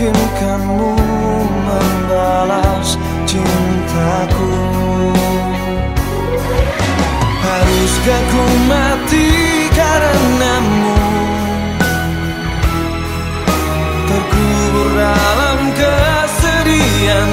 izinkanmu membalas cintaku. Haruskah ku mati karenamu? Terkubur dalam kesedihan.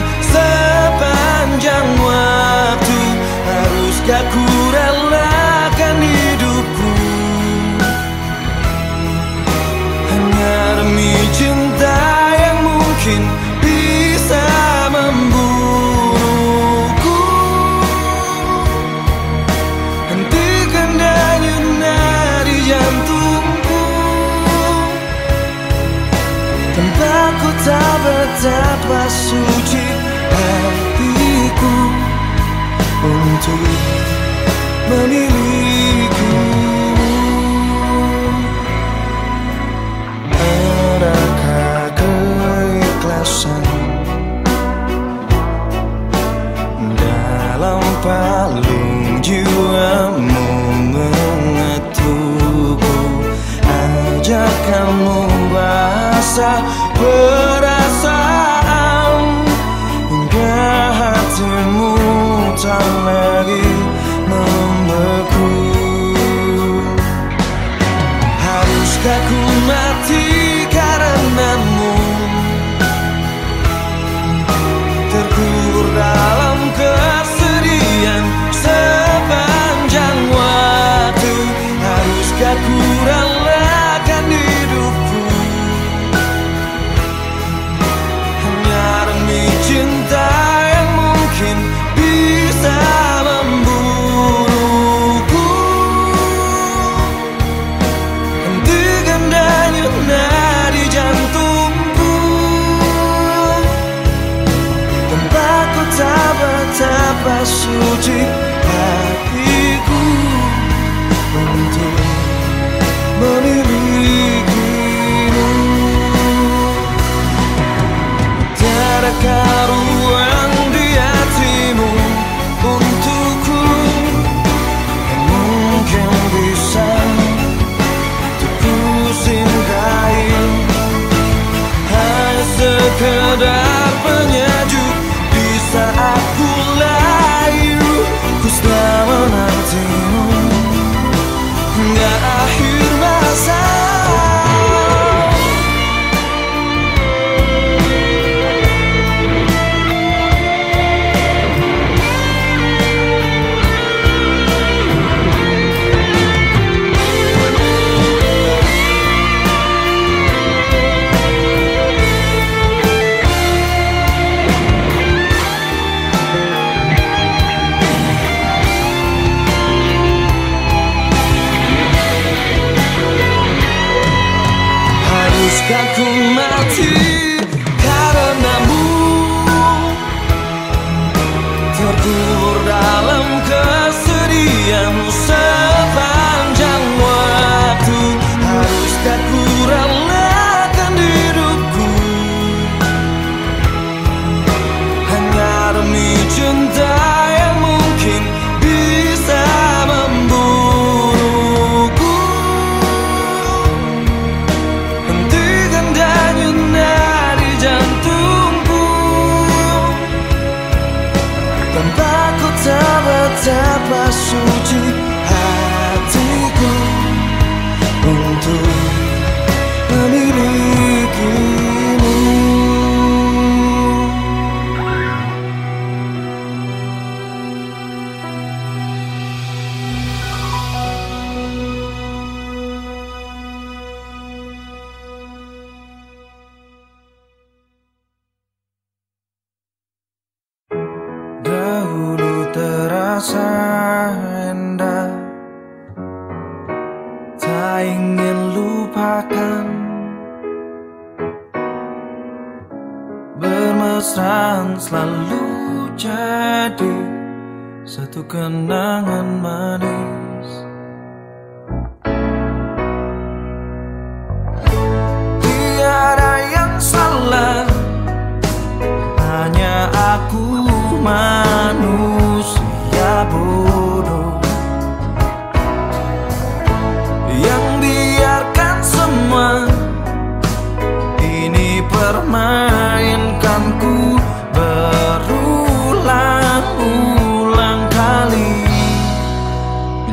I will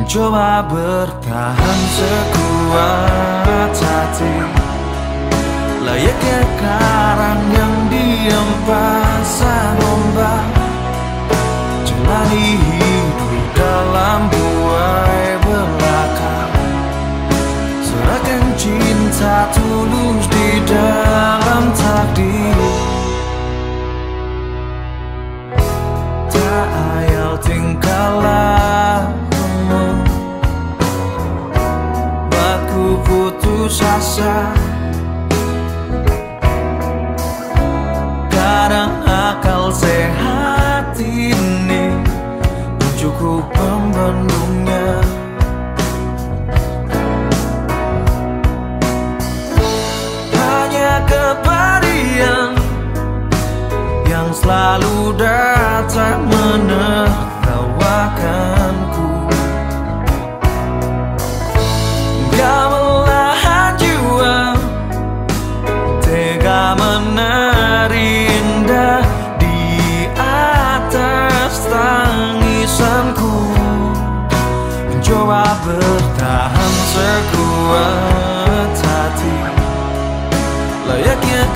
Mencoba bertahan sekuat hati. Layaknya karang yang diam pasang ombak Jalani hidup dalam buai belaka. Serahkan cinta tulus di dalam takdir. Tak ayal tingkah putus asa Kadang akal sehat ini Cukup membendungnya Hanya kepadian Yang selalu datang menertawakanku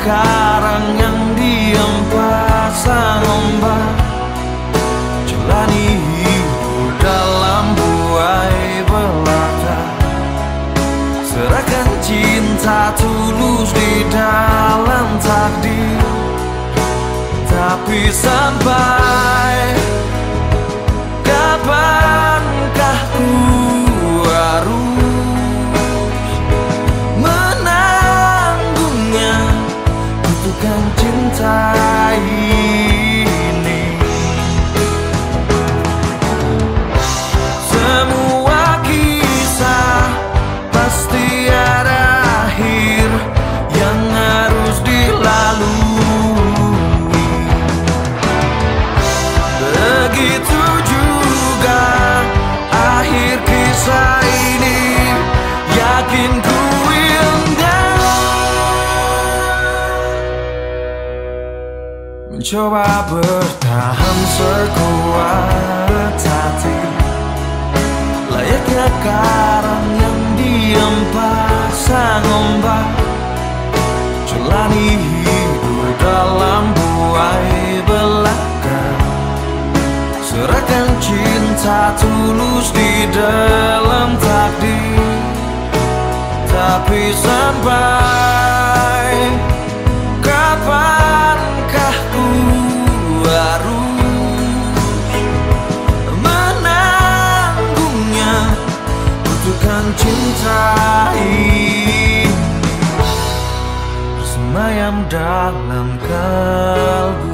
karang yang diam pasang ombak Jalani hidup dalam buai belaka Serahkan cinta tulus di dalam takdir. Tapi sampai Mencoba bertahan sekuat hati. Layaknya karang yang diam pasang ombak Jalani hidup dalam buai belaka. Serahkan cinta tulus di dalam takdir. Tapi sampai Bersemayam dalam kalbu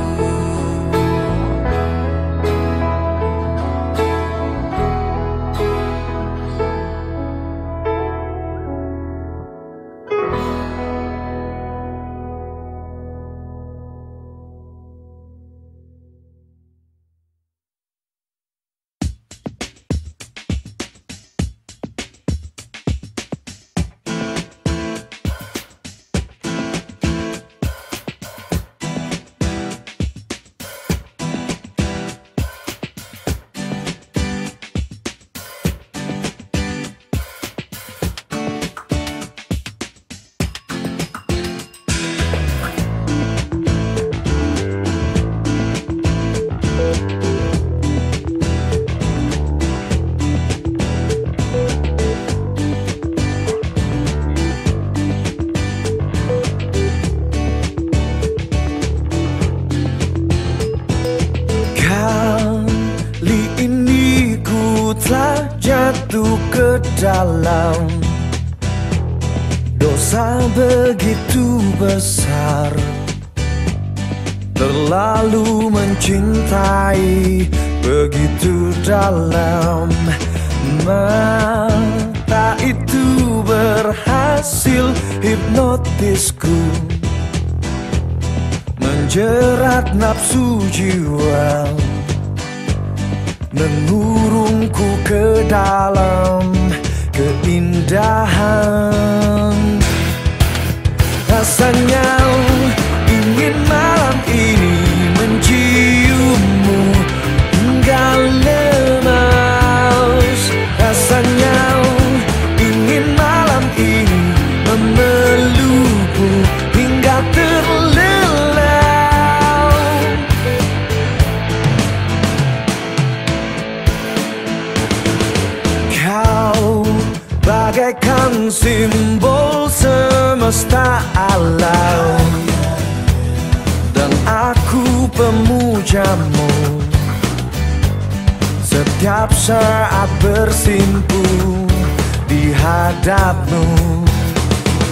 hadapmu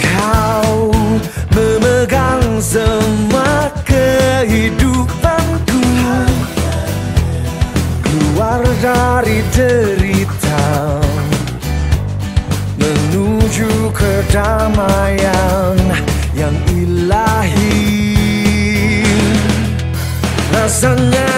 Kau memegang semua kehidupanku. Keluar dari derita Menuju kedamaian yang ilahi. Rasanya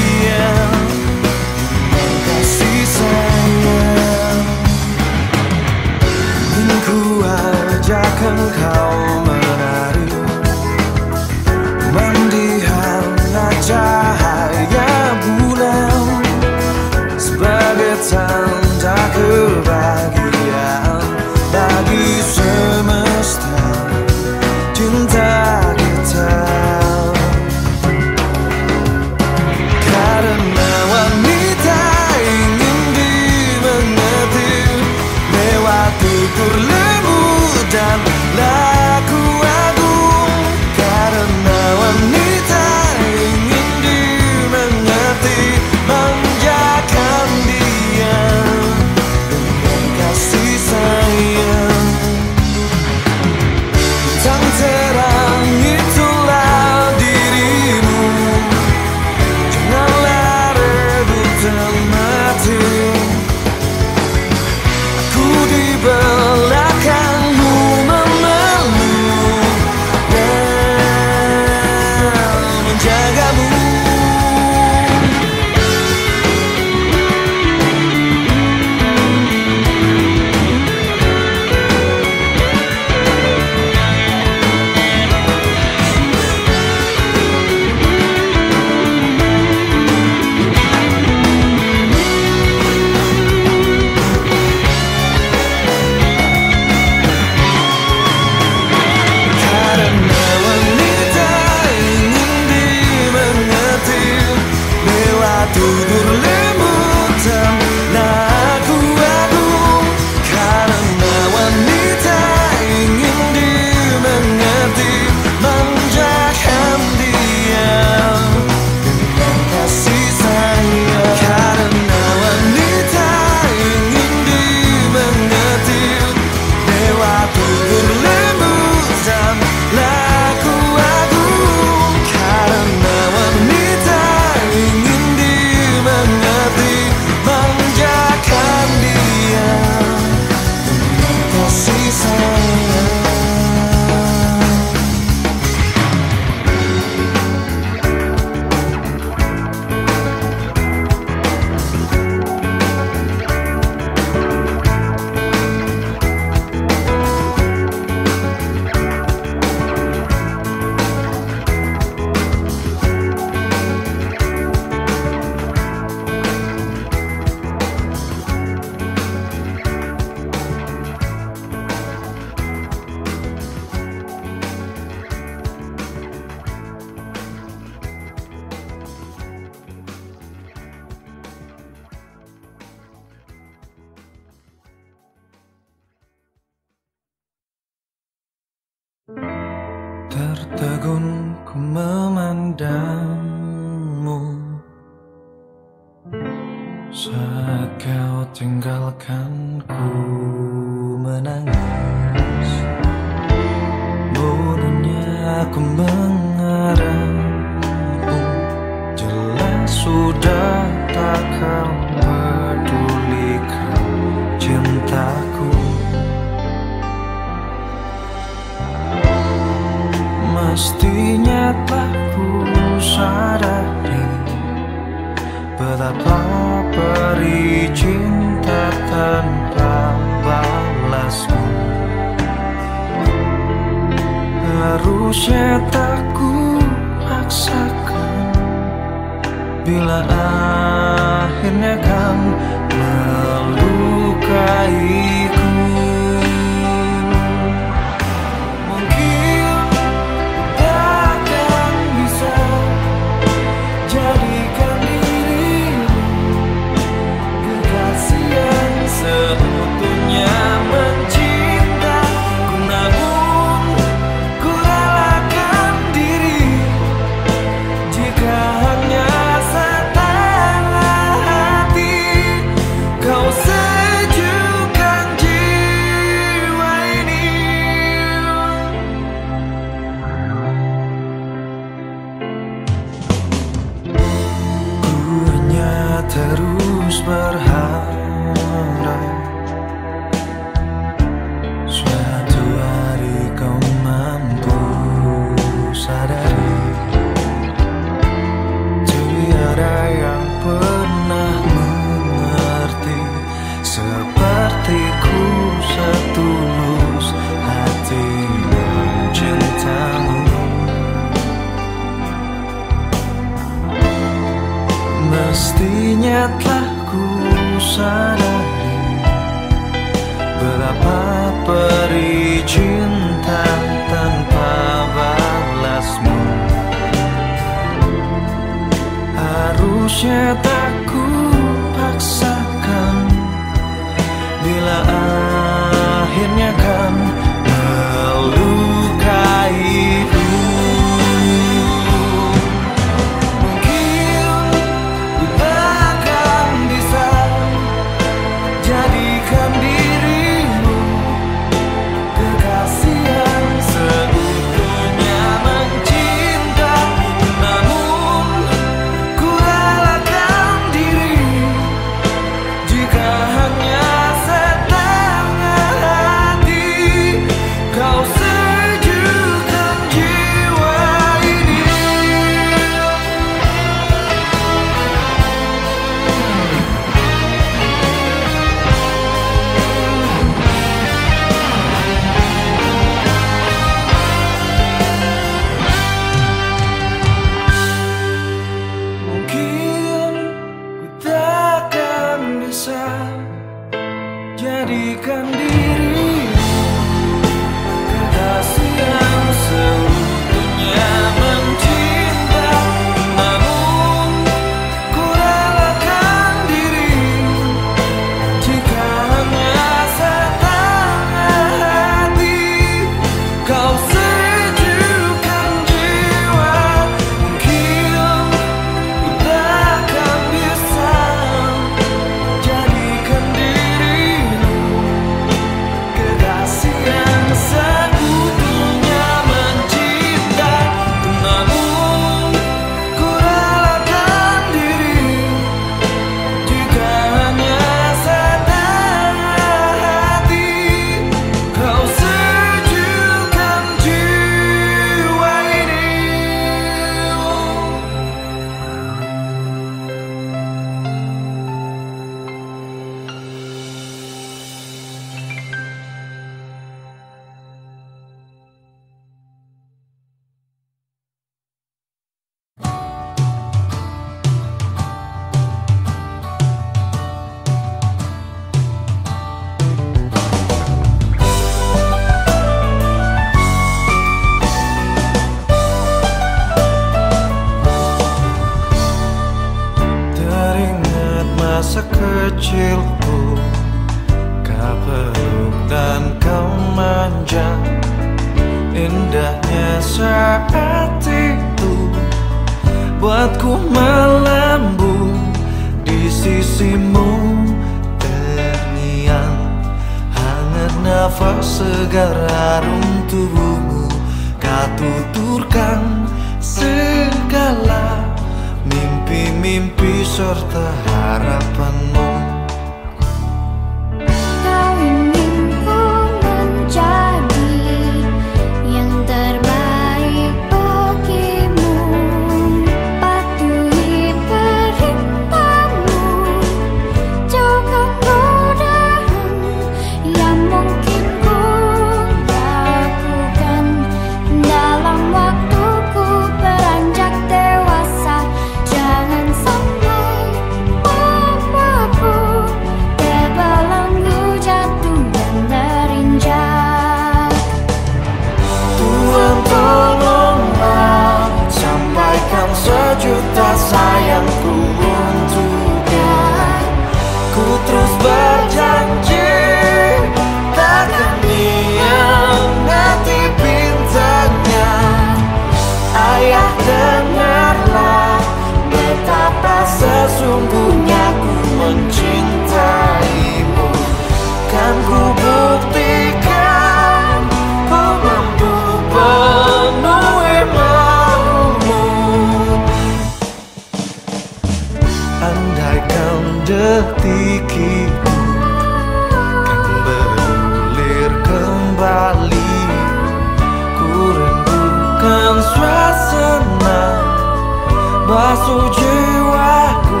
basuh jiwaku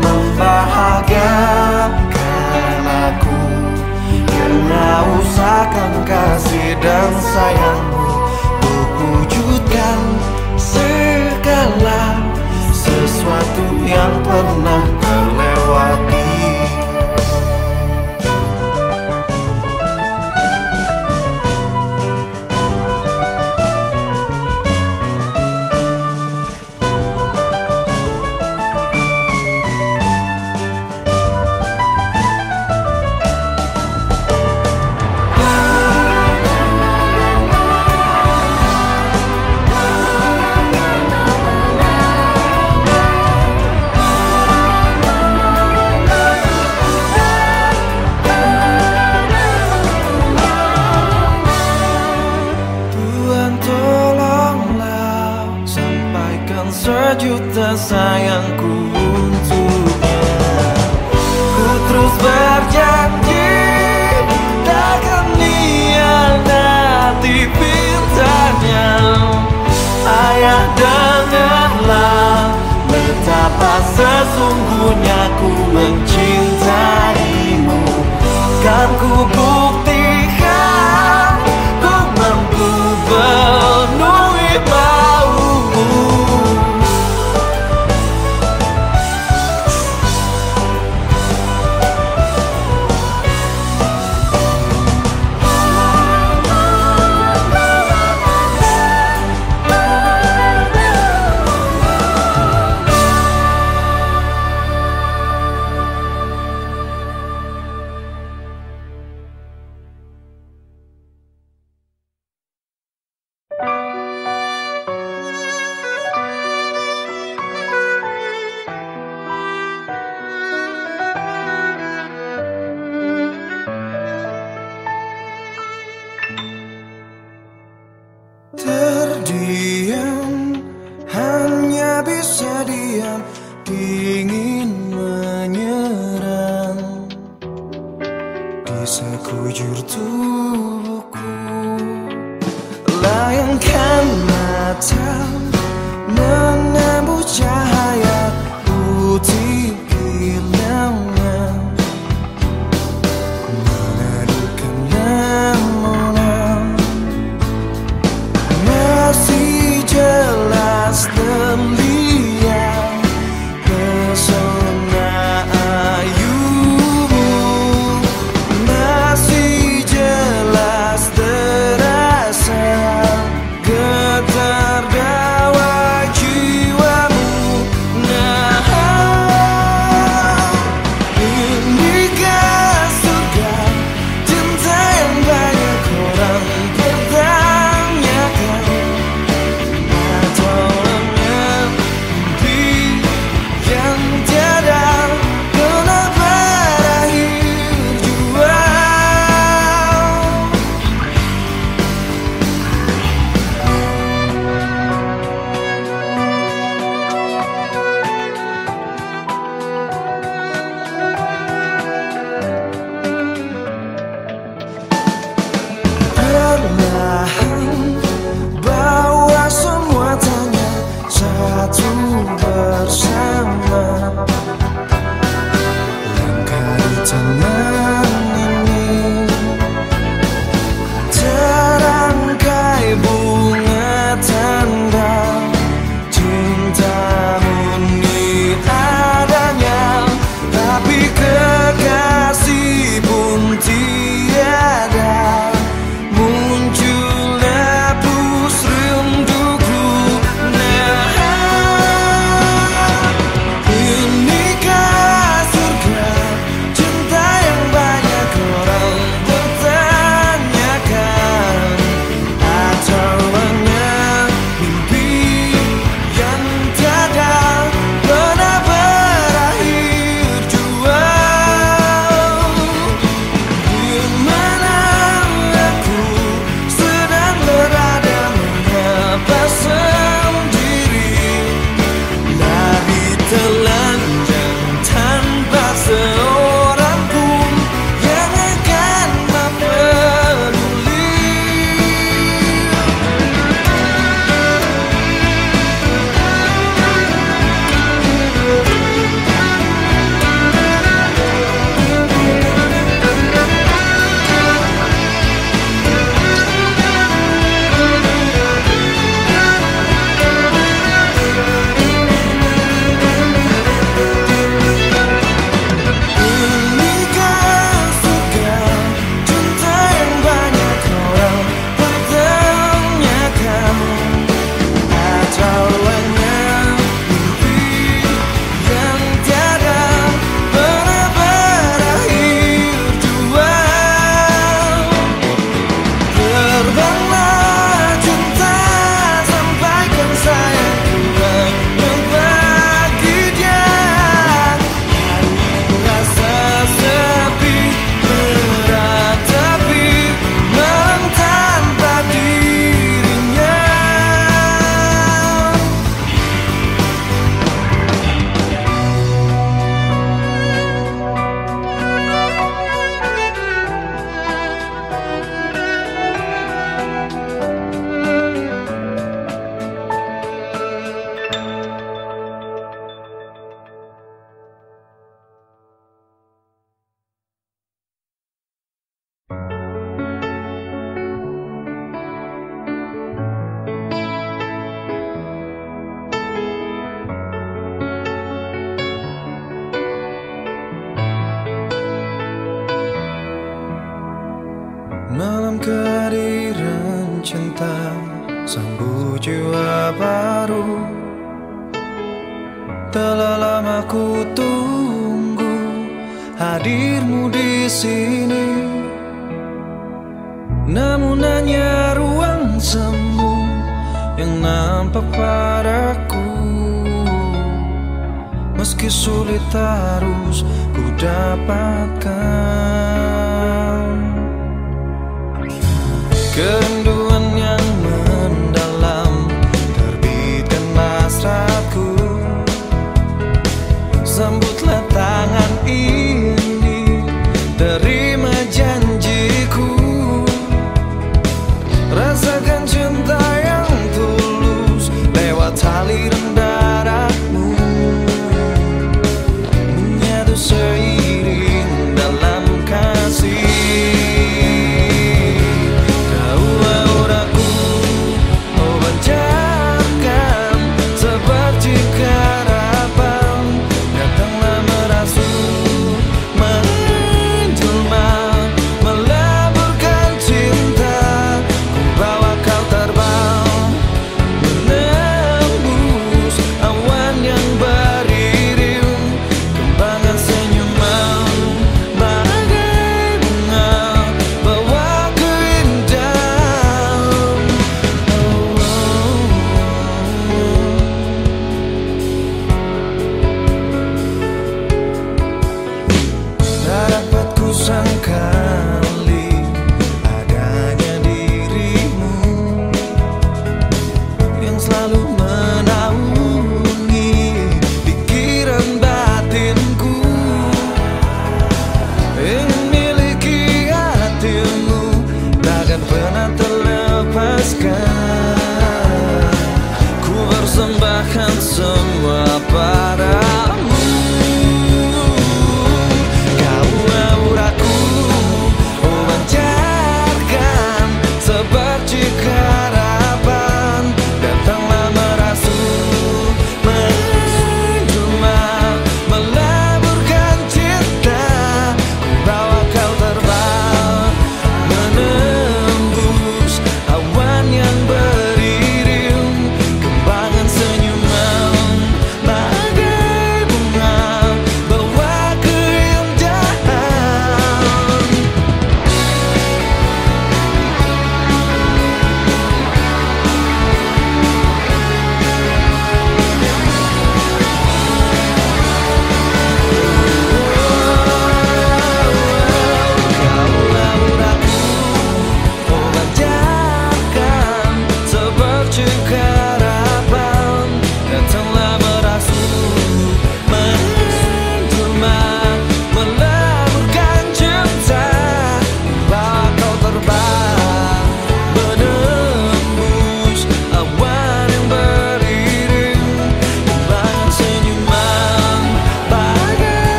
Membahagiakan aku. Yang usahakan kasih dan sayangmu Untuk wujudkan segala Sesuatu yang pernah sayang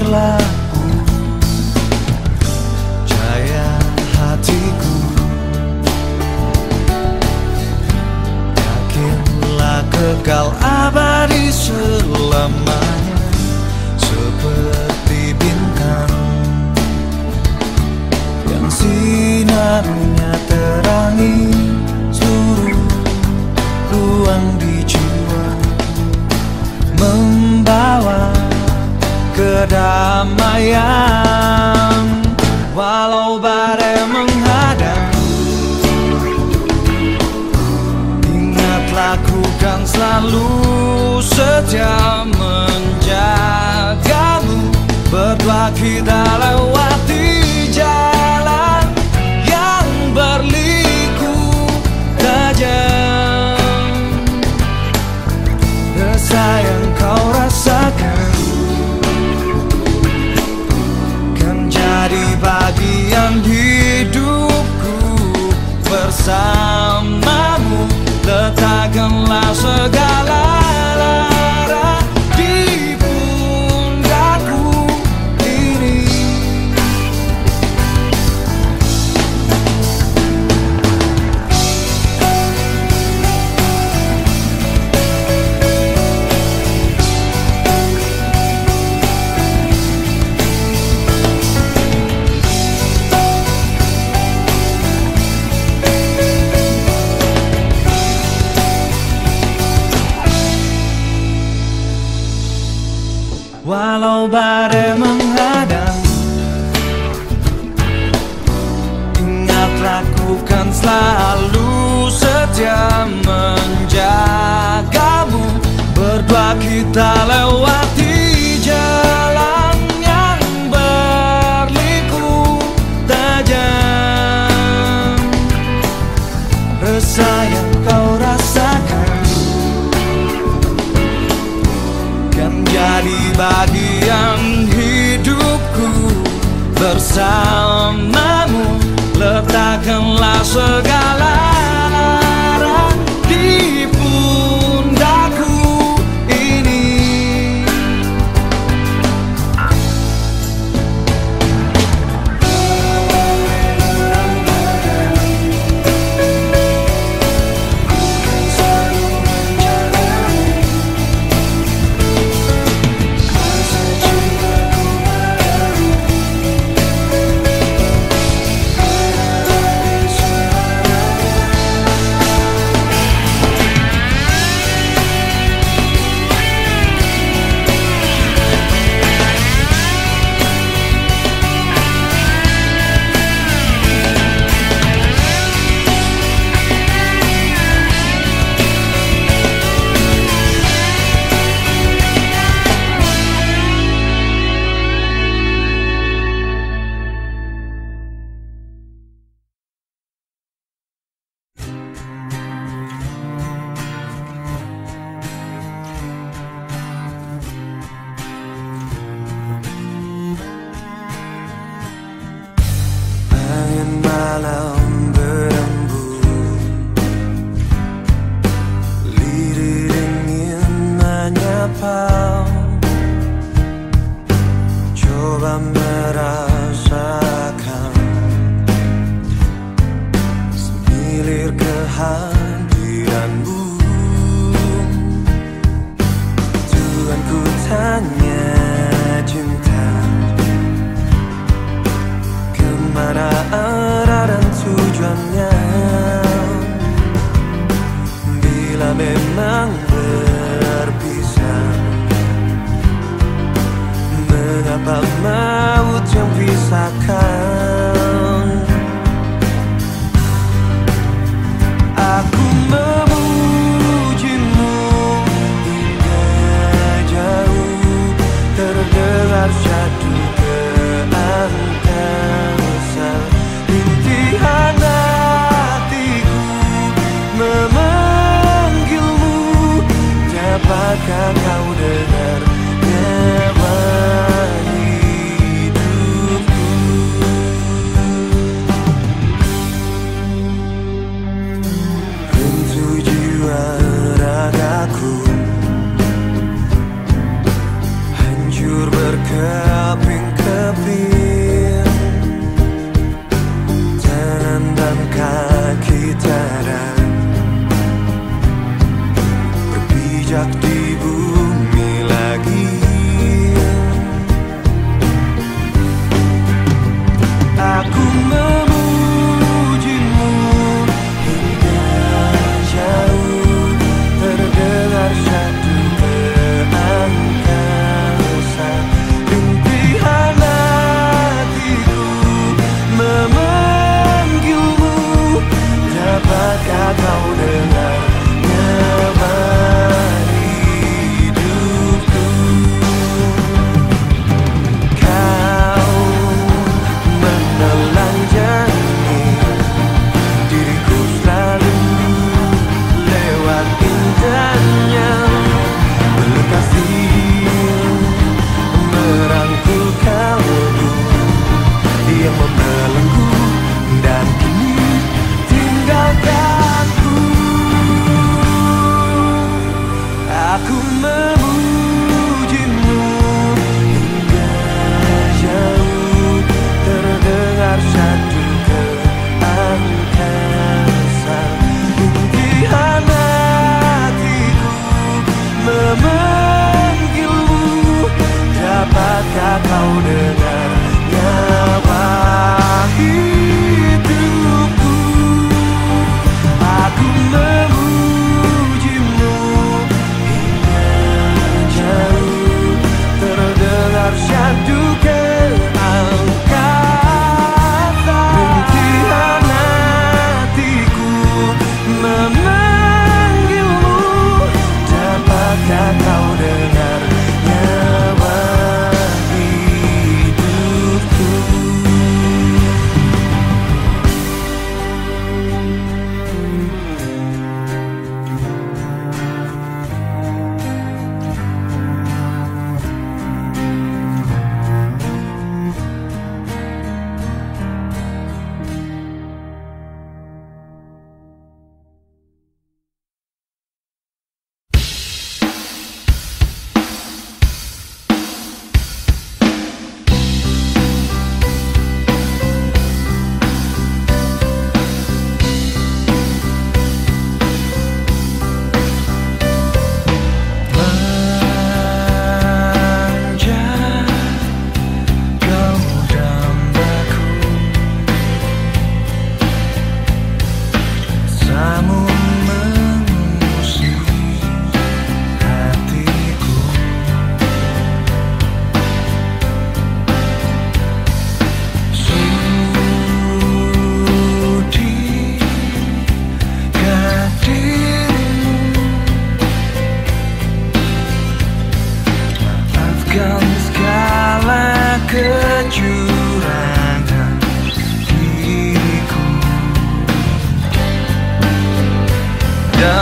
biarlah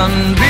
Dan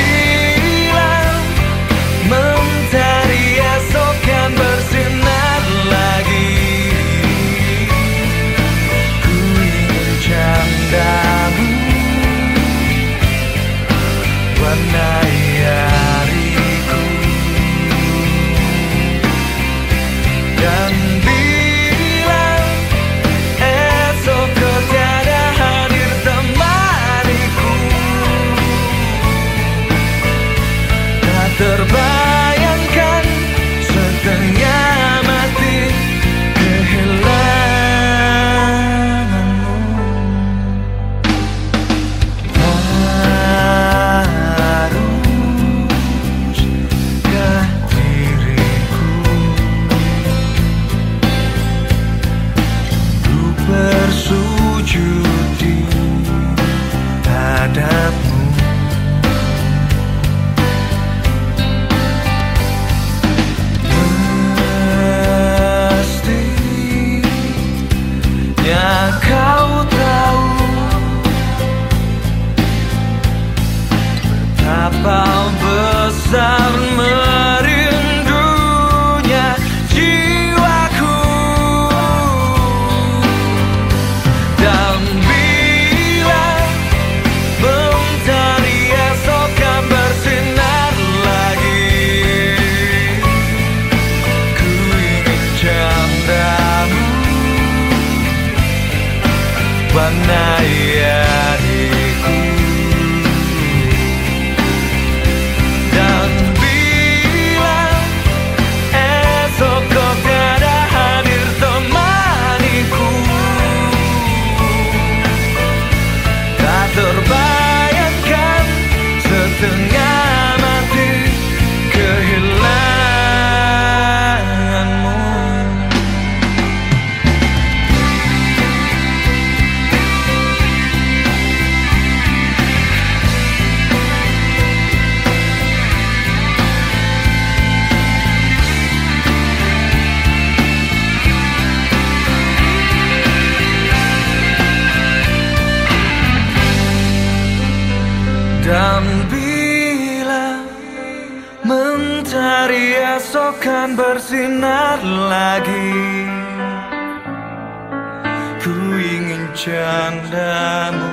Ku ingin candamu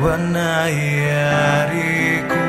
Warnai hariku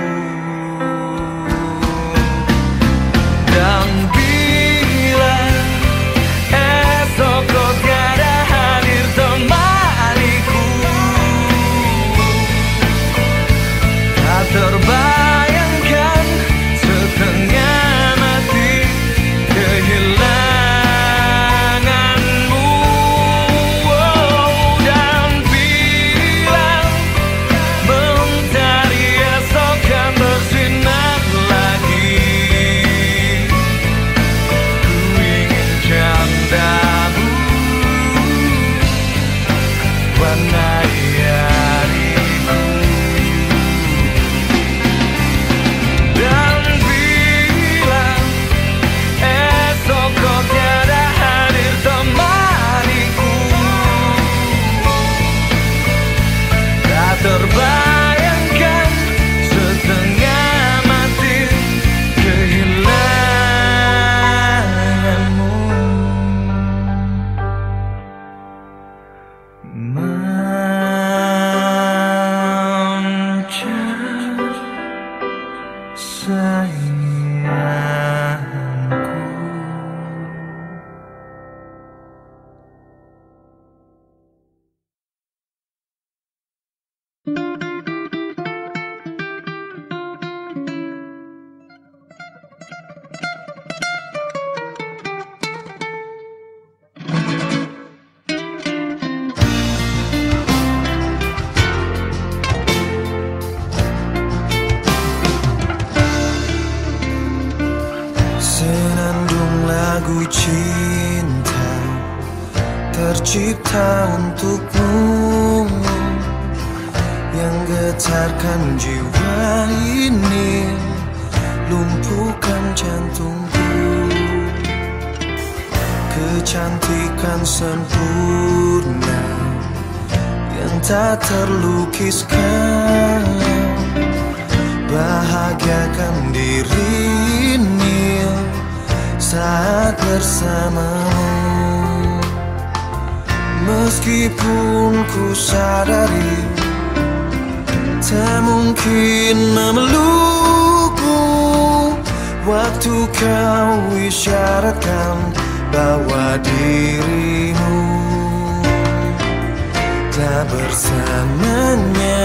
bersamanya.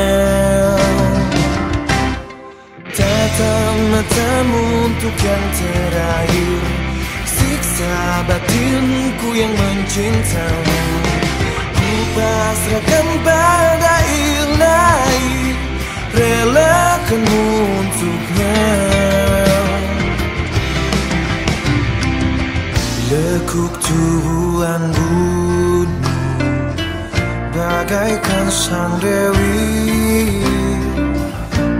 Tatap matamu untuk yang terakhir. Siksa batinku yang mencintamu. Ku pasrahkan pada ilahi Relakanmu untuknya. Lekuk tubuhan bunyi Bagaikan sang dewi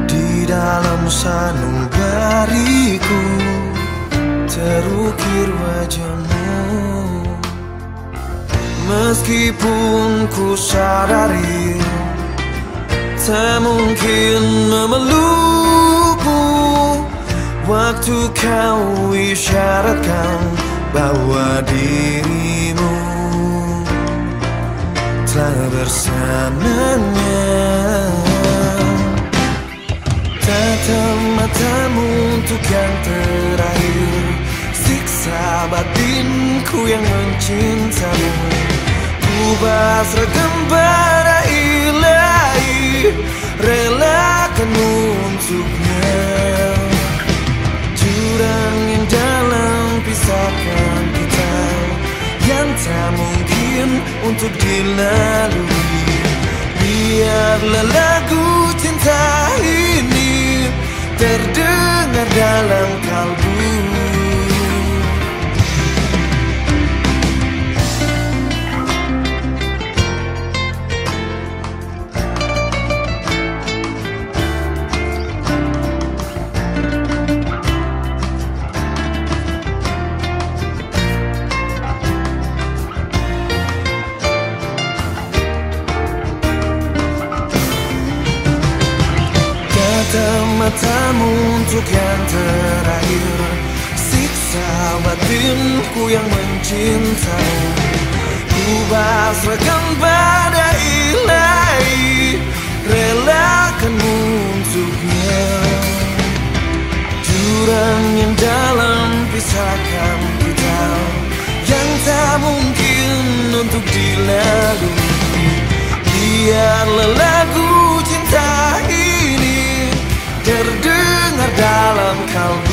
Di dalam sanubariku Terukir wajahmu. Meskipun ku sadari Tak mungkin memelukku Waktu kau isyaratkan bahwa dirimu telah bersamanya Tatap matamu untuk yang terakhir. Siksa batinku yang mencintamu. Ku pasrahkan pada ilahi Relakanmu untuknya. Jurang yang dalam pisahkan kita. Yang tak mungkin untuk dilalui. Biarlah lagu cinta ini Terdengar dalam kalbu untuk yang terakhir Siksa batinku yang mencintai Ku pasrahkan pada ilahi Relakanmu untuknya. Jurang yang dalam pisahkan kita Yang tak mungkin untuk dilalui. Biarlah lagu dalam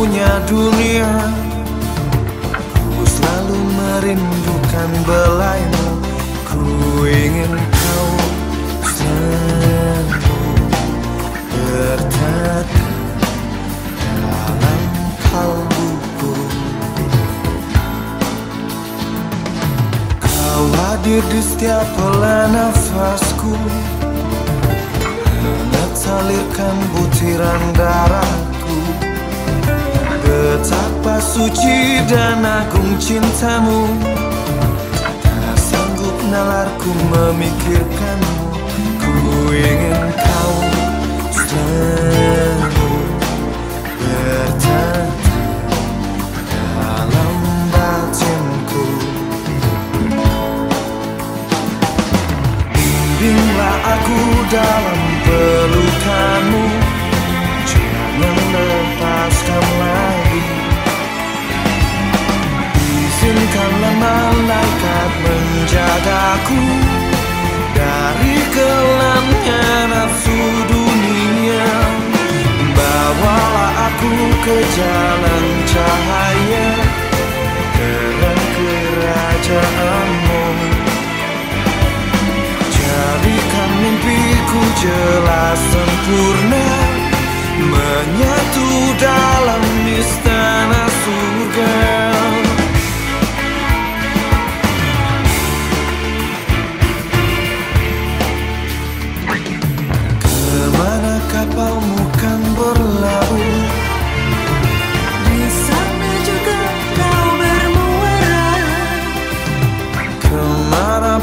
punya dunia. Ku selalu merindukan belaimu Ku ingin kau selalu bertata dalam kalbuku. Kau hadir di setiap helai nafasku. Salirkan butiran darahku Betapa suci dan agung cintamu. Tak sanggup nalarku memikirkanmu. Ku ingin kau selalu bertata dalam batinku. Bimbinglah aku dalam pelukanmu. Jangan lepaskan lagi Izinkanlah malaikat menjagaku. Dari gelapnya nafsu dunia Bawalah aku ke jalan cahaya. Terang kerajaanmu Jadikan mimpiku jelas sempurna. Menyatu dalam istana surga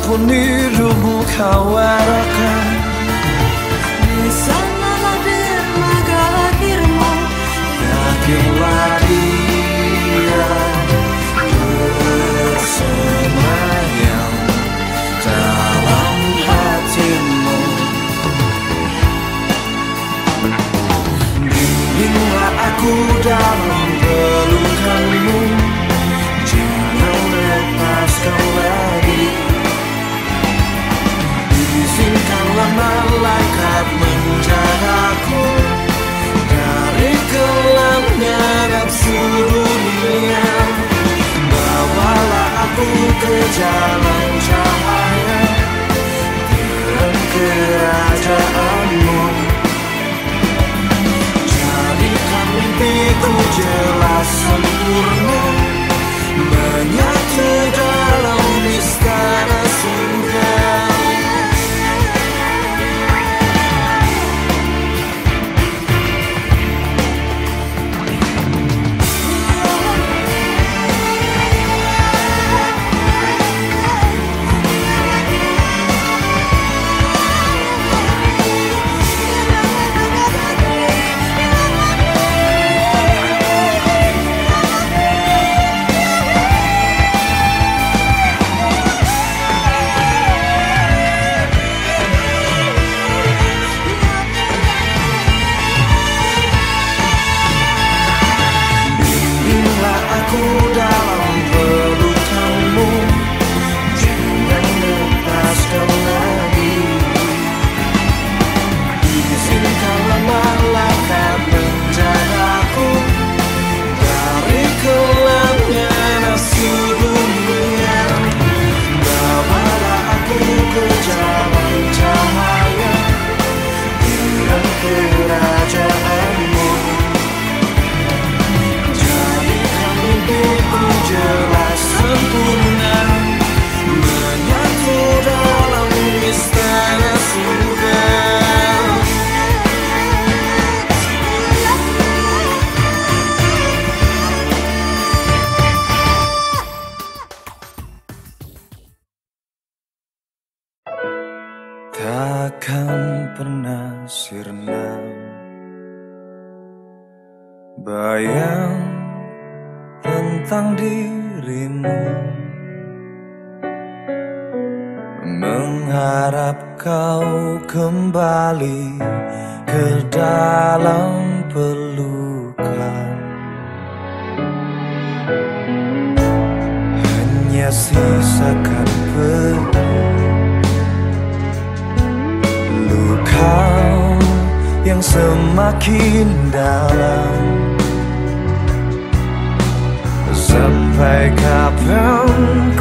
Ke mana pun hidupmu kau arahkan Di sanalah dermaga akhirmu. Yakinlah dia bersemayam dalam hatimu. Bimbinglah aku dalam jalan cahaya Terang kerajaanmu Jadikan mimpiku jelas sempurna sun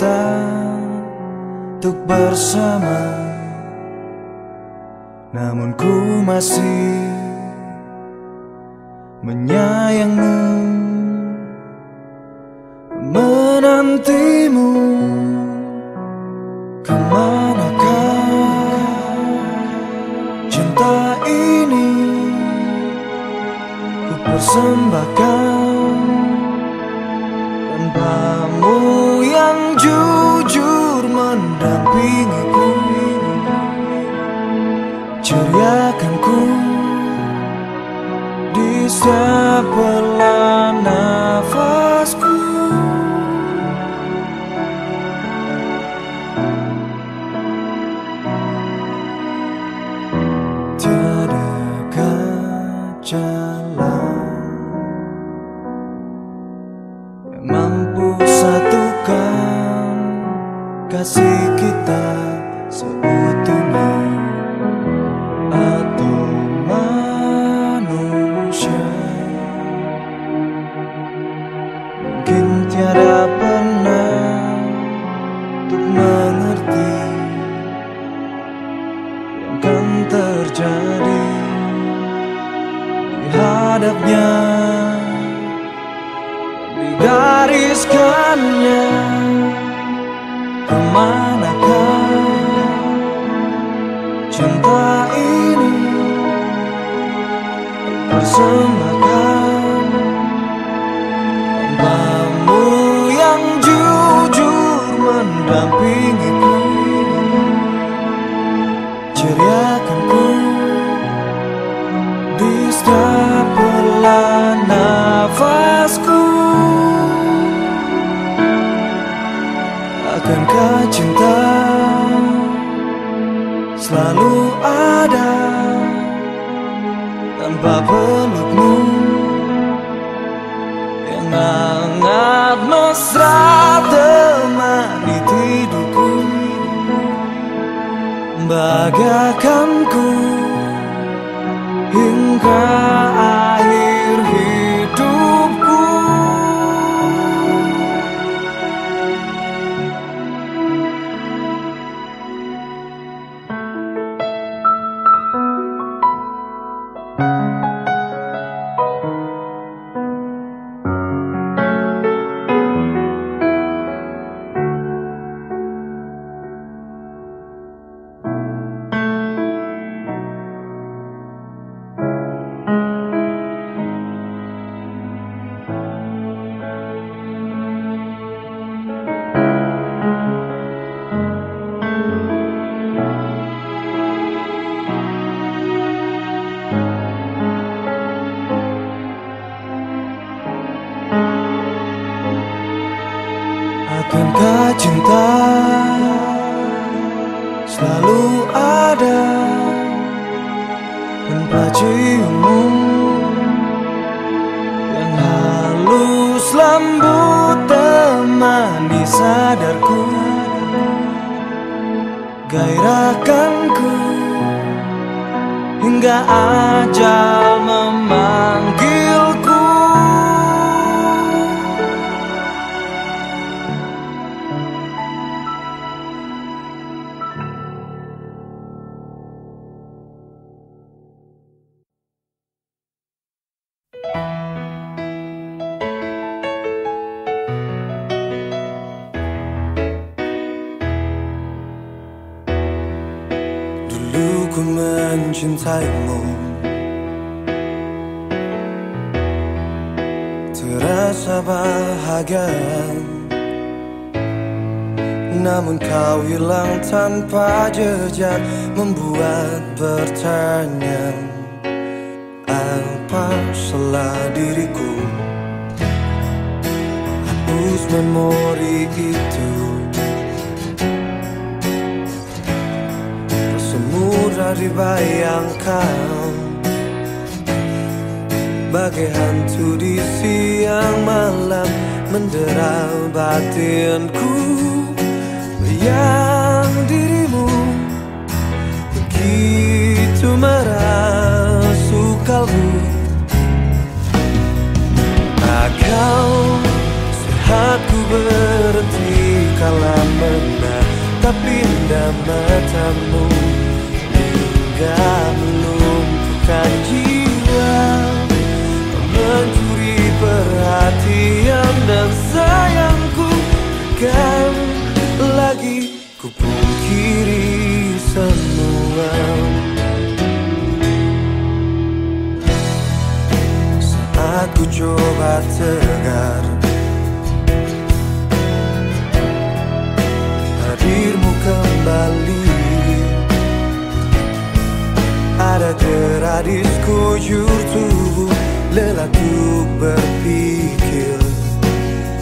kita Untuk bersama. Namun ku masih Menyayangmu Menantimu. Ke manakah Cinta 比你。Gadisku jujur lelaku berpikir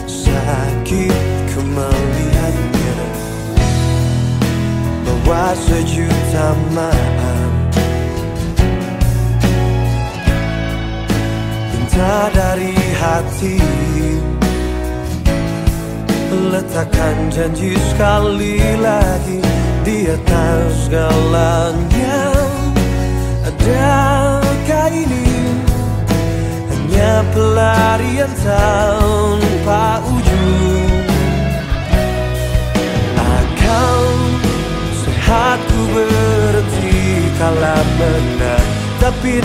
Sakit kemelihatnya. Bahwa sejuta maaf. Cinta dari hati. Letakkan janji sekali lagi Di atas galanya adakah ini? Hanya pelarian tanpa ujung. Akal sehatku berhenti kala menang Tapi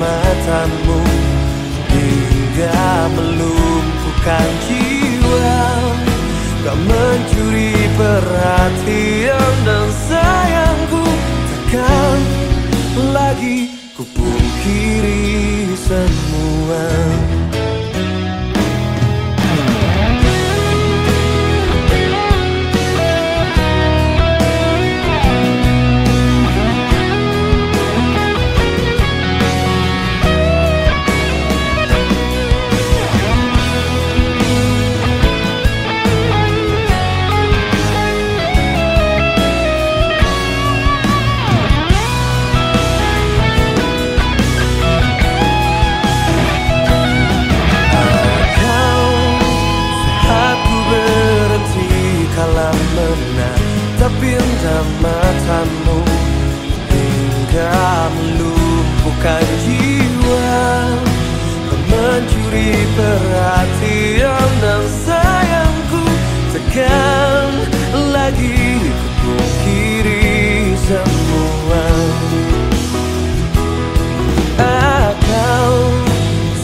matamu hingga melumpuhkan jiwa. Kau mencuri perhatian dan sayangku takkan lagi ku pungkiri semua. Matamu Hingga melumpuhkan jiwa Mencuri perhatian dan sayangku Tekan lagi ku kiri semua. Akal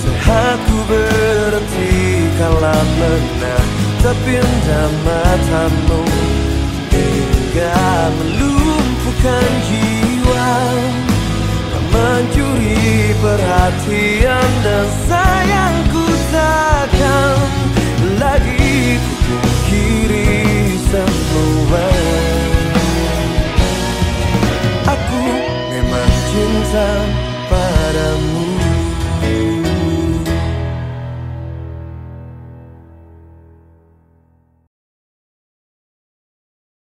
sehatku berhenti kala menatap matamu. Hingga Kan jiwa Dan mencuri perhatian dan sayangku takkan lagi kiri semua. Aku memang cinta